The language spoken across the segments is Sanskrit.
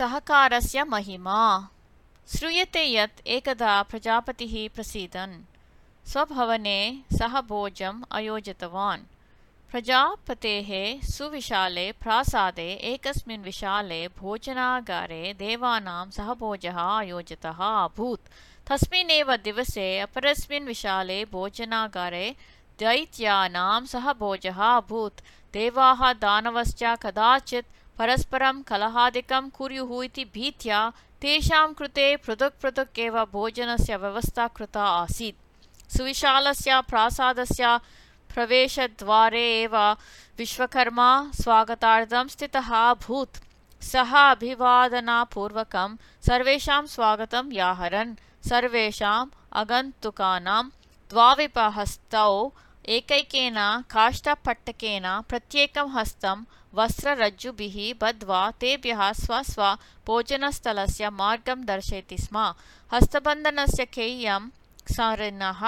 सहकारस्य महिमा। श्रूयते यत् एकदा प्रजापतिः प्रसीदन्। स्वभवने सः भोजम् अयोजितवान्। प्रजापतेः सुविशाले प्रासादे एकस्मिन् विशाले भोजनागारे देवानां सहभोजः आयोजितः अभूत्। तस्मिन्नेव दिवसे अपरस्मिन् विशाले भोजनागारे दैत्यानां सहभोजः अभूत्। देवाः दानवश्च कदाचित् परस्परं कलहादिकं कुर्युः इति भीत्या तेषां कृते पृथक् पृथक् एव भोजनस्य व्यवस्था कृता आसीत्। सुविशालस्य प्रासादस्य प्रवेशद्वारे एव विश्वकर्मा स्वागतार्थं स्थितः अभूत्। सः अभिवादनापूर्वकं सर्वेषां स्वागतं व्याहरन् सर्वेषाम् आगन्तुकानां द्वाविपहस्तौ एकैकेन काष्ठपट्टकेन प्रत्येकं हस्तं वस्त्ररज्जुभिः बद्ध्वा तेभ्यः स्वस्वभोजनस्थलस्य मार्गं दर्शयति स्म हस्तबन्धनस्य केयं सारिणः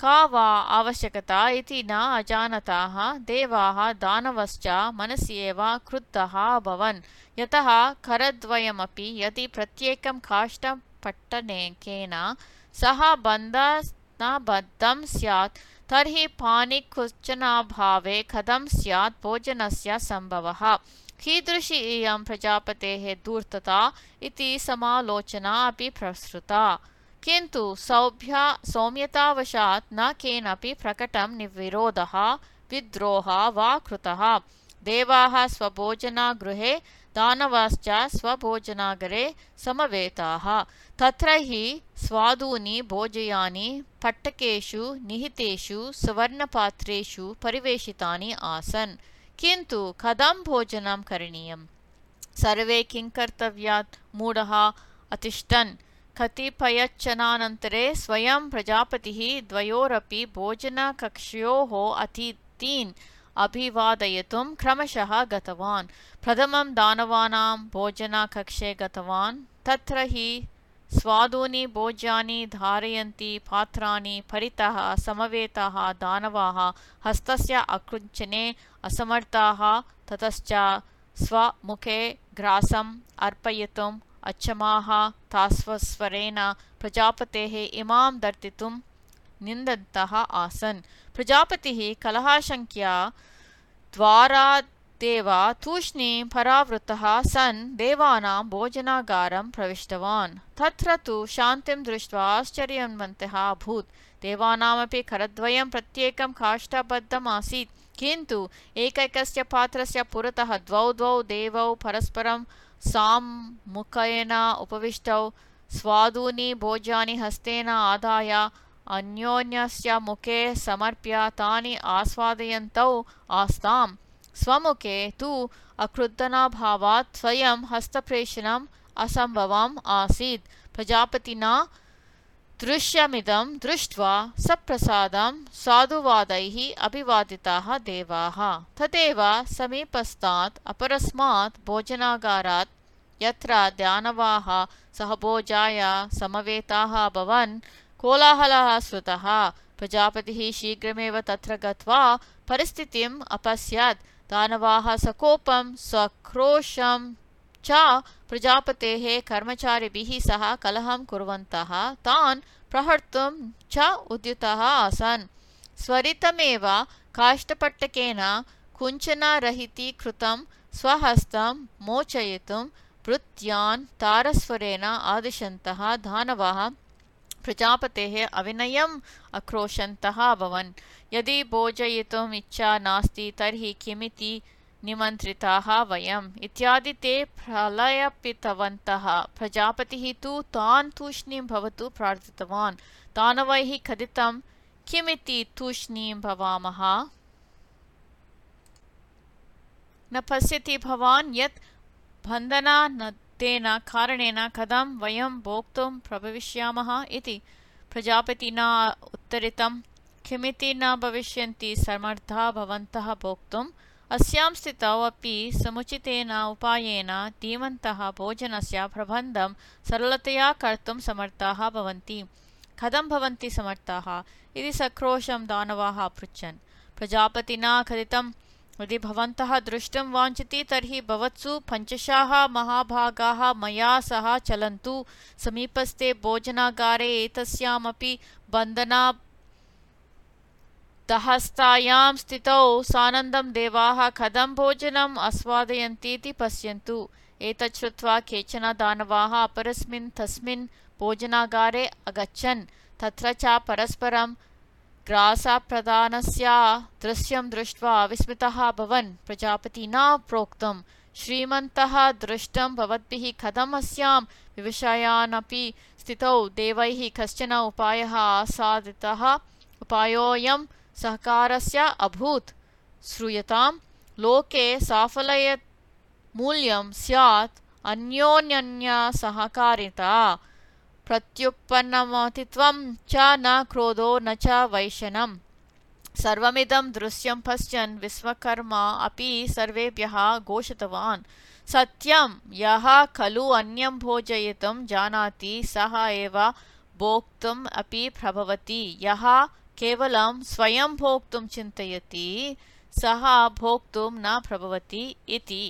का वा आवश्यकता इति न अजानताः देवाः दानवश्च मनसि एव क्रुद्धः अभवन् यतः करद्वयमपि यदि प्रत्येकं काष्ठपट्टनेकेन सह बन्ध न बद्धं स्यात् तर्हि पाणिकुचनाभावे कथं स्यात् भोजनस्य सम्भवः? कीदृशी इयं प्रजापतेः धूर्तता इति समालोचना अपि प्रसृता। किन्तु सौभ्या सौम्यतावशात् न केनापि प्रकटं निर्विरोधः विद्रोहः वा कृतः। देवाः स्वभोजनागृहे दानवाश्च स्वभोजनागरे समवेताः। तत्र हि स्वादूनि भोजयानि पट्टकेषु निहितेषु सुवर्णपात्रेषु परिवेशितानि आसन्। किन्तु कथं भोजनं करणीयं सर्वे किं कर्तव्यात्? मूढः अतिष्ठन्। कतिपयच्छनानन्तरे स्वयं प्रजापतिः द्वयोरपि भोजनकक्षयोः अतिथीन् अभिवादयितुं क्रमशः गतवान्। प्रथमं दानवानां भोजनकक्षे गतवान्। तत्र हि स्वादूनि भोज्यानि धारयन्ति पात्राणि परितः समवेताः दानवाः हस्तस्य अकृञ्चने असमर्थाः ततश्च स्वमुखे ग्रासम् अर्पयितुम् अच्छमाः तास्वस्वरेण प्रजापतेः इमां दर्तितुं निन्दन्तः आसन्। प्रजापतिः कलहाशङ्क्या द्वारात् देव तूष्णीं परावृतः सन् देवानां भोजनागारं प्रविष्टवान्। तत्र तु शान्तिं दृष्ट्वा आश्चर्यवन्तः अभूत्। देवानामपि करद्वयं प्रत्येकं काष्ठबद्धम् आसीत् किन्तु एकैकस्य पात्रस्य पुरतः द्वौ द्वौ देवौ परस्परं साम्मुखेन उपविष्टौ। स्वादूनि भोज्यानि हस्तेन आदाय अन्योन्यस्य मुखे समर्प्य तानि आस्वादयन्तौ आस्ताम्। स्वमुखे तु अक्रुद्धनाभावात् स्वयं हस्तप्रेषणम् असम्भवम् आसीत्। प्रजापतिना दृश्यमिदं दृष्ट्वा सप्रसादं साधुवादैः अभिवादिताः देवाः। तदेव समीपस्थात् अपरस्मात् भोजनागारात् यत्र दानवाः सहभोजाय समवेताः अभवन् कोलाहलः श्रुतः प्रजापतिः शीघ्रमेव तत्र गत्वा परिस्थितिम् अपश्यत्। दानवाः सकोपं सक्रोशं च प्रजापतेः कर्मचारिभिः सह कलहं कुर्वन्तः तान् प्रहर्तुं च उद्युतः आसन्। स्वरितमेव काष्ठपट्टकेन कुञ्चनरहितीकृतं स्वहस्तं मोचयितुं भृत्यान् तारस्वरेण आदिशन्तः दानवाः प्रजापतेः अविनयम् अक्रोशन्तः अभवन्। यदि भोजयितुम् इच्छा नास्ति तर्हि किमिति निमन्त्रिताः वयम्? इत्यादि ते प्रलयपितवन्तः। प्रजापतिः तु तान् तूष्णीं भवतु प्रार्थितवान्। दानवैः कथितं किमिति तूष्णीं भवामः? न पश्यति भवान् यत् बन्धनानतेन कारणेन कथं वयं भोक्तुं प्रभविष्यामः इति प्रजापतिना उत्तरितं किमिति न भविष्यन्ति समर्थाः भवन्तः भोक्तुम्। अस्यां स्थितौ अपि समुचितेन उपायेन धीमन्तः भोजनस्य प्रबन्धं सरलतया कर्तुं समर्थाः भवन्ति। कथं भवन्ति समर्थाः? इति सक्रोशं दानवाः अपृच्छन् प्रजापतिना कथितं यदि भवन्तः द्रष्टुं वाञ्छति तर्हि भवत्सु पञ्चशाः महाभागाः मया सह चलन्तु। समीपस्थे भोजनागारे एतस्यामपि बन्धना दहस्तायां स्थितौ सानन्दं देवाः कथं भोजनम् आस्वादयन्तीति पश्यन्तु। एतत् श्रुत्वा केचन दानवाः अपरस्मिन् तस्मिन् भोजनागारे अगच्छन्। तत्र च परस्परं ग्रासप्रदानस्य दृश्यं दृष्ट्वा विस्मितः अभवन् प्रजापतिना प्रोक्तं श्रीमन्तः दृष्टं भवद्भिः कथम् अस्यां? विवशायानपि स्थितौ देवैः कश्चन उपायः आसादितः? उपायोऽयं सहकारस्य अभूत्। श्रूयतां लोके साफल्यमूल्यं स्यात् अन्योन्यसहकारिता प्रत्युत्पन्नमतित्वं च न क्रोधो न च वैशनम् सर्वमिदं दृश्यं पश्यन् विश्वकर्मा अपि सर्वेभ्यः घोषितवान्। सत्यं यः खलु अन्यं भोजयितुं जानाति सः एव भोक्तुम् अपि प्रभवति। यः केवलं स्वयं भोक्तुं चिन्तयति सः भोक्तुं न प्रभवति इति